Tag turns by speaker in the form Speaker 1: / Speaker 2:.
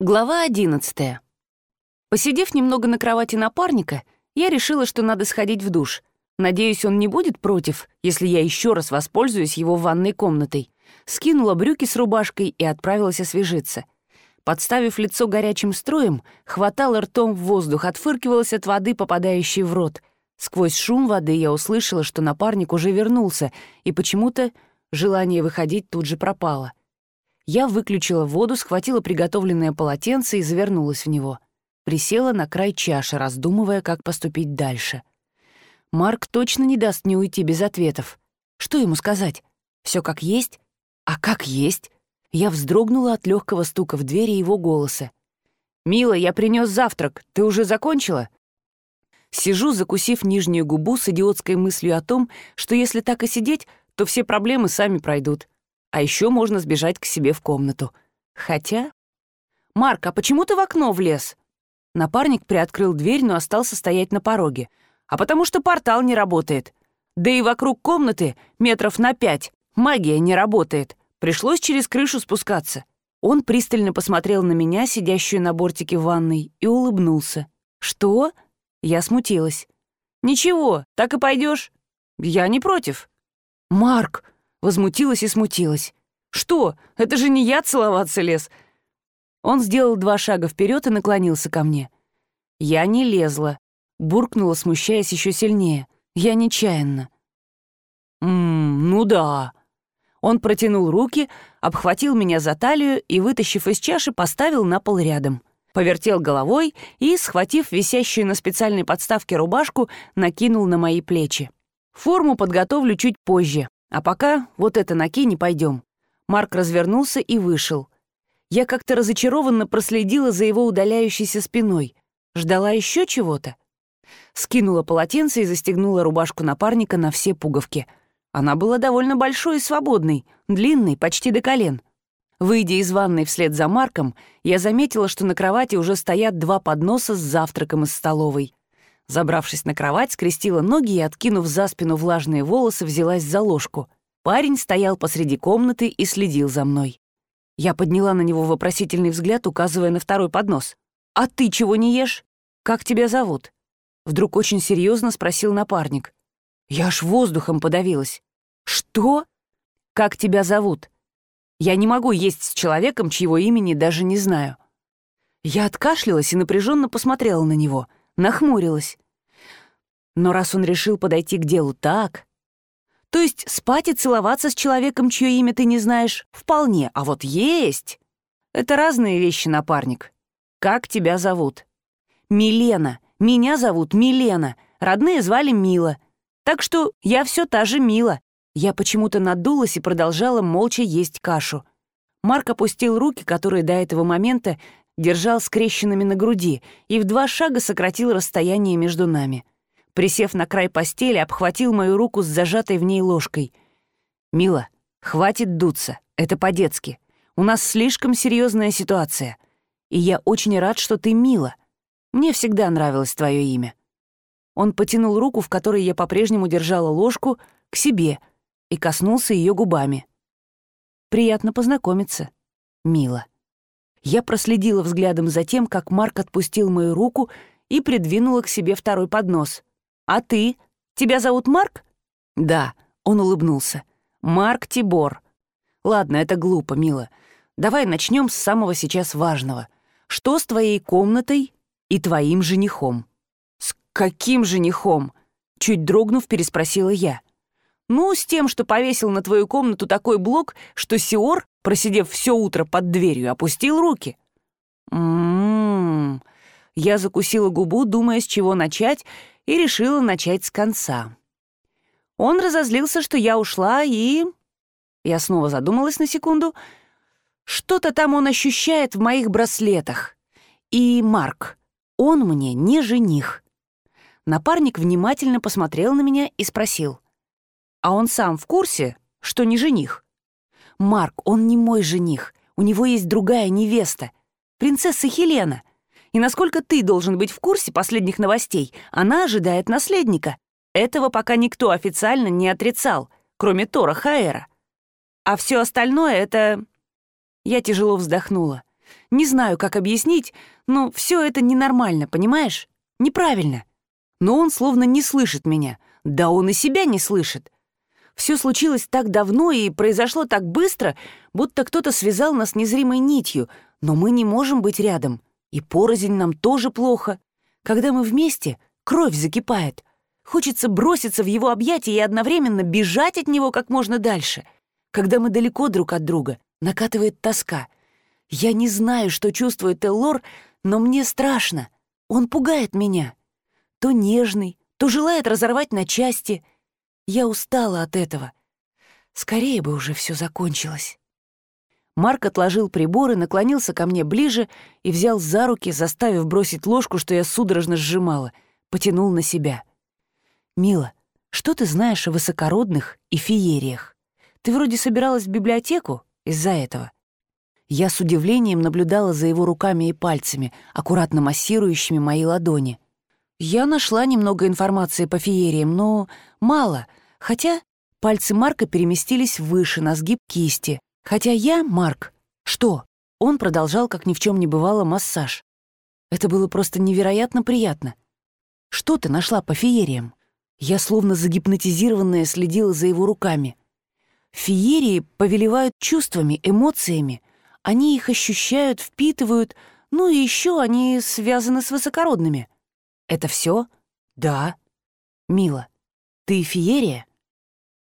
Speaker 1: Глава одиннадцатая. Посидев немного на кровати напарника, я решила, что надо сходить в душ. Надеюсь, он не будет против, если я еще раз воспользуюсь его ванной комнатой. Скинула брюки с рубашкой и отправилась освежиться. Подставив лицо горячим строем, хватала ртом в воздух, отфыркивалась от воды, попадающей в рот. Сквозь шум воды я услышала, что напарник уже вернулся, и почему-то желание выходить тут же пропало. Я выключила воду, схватила приготовленное полотенце и завернулась в него. Присела на край чаши, раздумывая, как поступить дальше. Марк точно не даст мне уйти без ответов. Что ему сказать? Все как есть? А как есть? Я вздрогнула от легкого стука в двери его голоса. «Мила, я принес завтрак. Ты уже закончила?» Сижу, закусив нижнюю губу с идиотской мыслью о том, что если так и сидеть, то все проблемы сами пройдут. А еще можно сбежать к себе в комнату. Хотя... «Марк, а почему ты в окно влез?» Напарник приоткрыл дверь, но остался стоять на пороге. «А потому что портал не работает. Да и вокруг комнаты метров на пять магия не работает. Пришлось через крышу спускаться». Он пристально посмотрел на меня, сидящую на бортике ванной, и улыбнулся. «Что?» Я смутилась. «Ничего, так и пойдешь. Я не против». «Марк!» Возмутилась и смутилась. «Что? Это же не я целоваться лез!» Он сделал два шага вперед и наклонился ко мне. Я не лезла. Буркнула, смущаясь еще сильнее. Я нечаянно. «Ммм, ну да». Он протянул руки, обхватил меня за талию и, вытащив из чаши, поставил на пол рядом. Повертел головой и, схватив висящую на специальной подставке рубашку, накинул на мои плечи. Форму подготовлю чуть позже, а пока вот это накинь и пойдем. Марк развернулся и вышел. Я как-то разочарованно проследила за его удаляющейся спиной. Ждала еще чего-то. Скинула полотенце и застегнула рубашку напарника на все пуговки. Она была довольно большой и свободной, длинной, почти до колен. Выйдя из ванной вслед за Марком, я заметила, что на кровати уже стоят два подноса с завтраком из столовой. Забравшись на кровать, скрестила ноги и, откинув за спину влажные волосы, взялась за ложку. Парень стоял посреди комнаты и следил за мной. Я подняла на него вопросительный взгляд, указывая на второй поднос. «А ты чего не ешь? Как тебя зовут?» Вдруг очень серьезно спросил напарник. Я аж воздухом подавилась. «Что? Как тебя зовут? Я не могу есть с человеком, чьего имени даже не знаю». Я откашлялась и напряженно посмотрела на него — нахмурилась. Но раз он решил подойти к делу так... То есть спать и целоваться с человеком, чье имя ты не знаешь, вполне, а вот есть... Это разные вещи, напарник. Как тебя зовут? Милена. Меня зовут Милена. Родные звали Мила. Так что я все та же Мила. Я почему-то надулась и продолжала молча есть кашу. Марк опустил руки, которые до этого момента держал скрещенными на груди и в два шага сократил расстояние между нами. Присев на край постели, обхватил мою руку с зажатой в ней ложкой. «Мила, хватит дуться, это по-детски. У нас слишком серьезная ситуация. И я очень рад, что ты Мила. Мне всегда нравилось твое имя». Он потянул руку, в которой я по-прежнему держала ложку, к себе и коснулся ее губами. «Приятно познакомиться, Мила». Я проследила взглядом за тем, как Марк отпустил мою руку и придвинула к себе второй поднос. «А ты? Тебя зовут Марк?» «Да», — он улыбнулся. «Марк Тибор». «Ладно, это глупо, мила. Давай начнем с самого сейчас важного. Что с твоей комнатой и твоим женихом?» «С каким женихом?» — чуть дрогнув, переспросила я. «Ну, с тем, что повесил на твою комнату такой блок, что Сиор просидев все утро под дверью, опустил руки. Ммм. Я закусила губу, думая, с чего начать, и решила начать с конца. Он разозлился, что я ушла, и... Я снова задумалась на секунду. Что-то там он ощущает в моих браслетах. И Марк, он мне не жених. Напарник внимательно посмотрел на меня и спросил. «А он сам в курсе, что не жених?» «Марк, он не мой жених. У него есть другая невеста. Принцесса Хелена. И насколько ты должен быть в курсе последних новостей, она ожидает наследника. Этого пока никто официально не отрицал, кроме Тора Хаэра. А все остальное — это...» Я тяжело вздохнула. Не знаю, как объяснить, но все это ненормально, понимаешь? Неправильно. Но он словно не слышит меня. Да он и себя не слышит. Все случилось так давно и произошло так быстро, будто кто-то связал нас незримой нитью, но мы не можем быть рядом. И порознь нам тоже плохо. Когда мы вместе, кровь закипает. Хочется броситься в его объятия и одновременно бежать от него как можно дальше. Когда мы далеко друг от друга, накатывает тоска. Я не знаю, что чувствует Эллор, но мне страшно. Он пугает меня. То нежный, то желает разорвать на части. Я устала от этого. Скорее бы уже все закончилось. Марк отложил прибор и наклонился ко мне ближе и взял за руки, заставив бросить ложку, что я судорожно сжимала, потянул на себя. «Мила, что ты знаешь о высокородных и феериях? Ты вроде собиралась в библиотеку из-за этого?» Я с удивлением наблюдала за его руками и пальцами, аккуратно массирующими мои ладони. Я нашла немного информации по феериям, но мало, хотя пальцы Марка переместились выше на сгиб кисти, хотя я, Марк, что? Он продолжал, как ни в чем не бывало, массаж. Это было просто невероятно приятно. Что ты нашла по феериям? Я словно загипнотизированная следила за его руками. Феерии повелевают чувствами, эмоциями, они их ощущают, впитывают, ну и еще они связаны с высокородными. Это все? Да. Мила, ты феерия?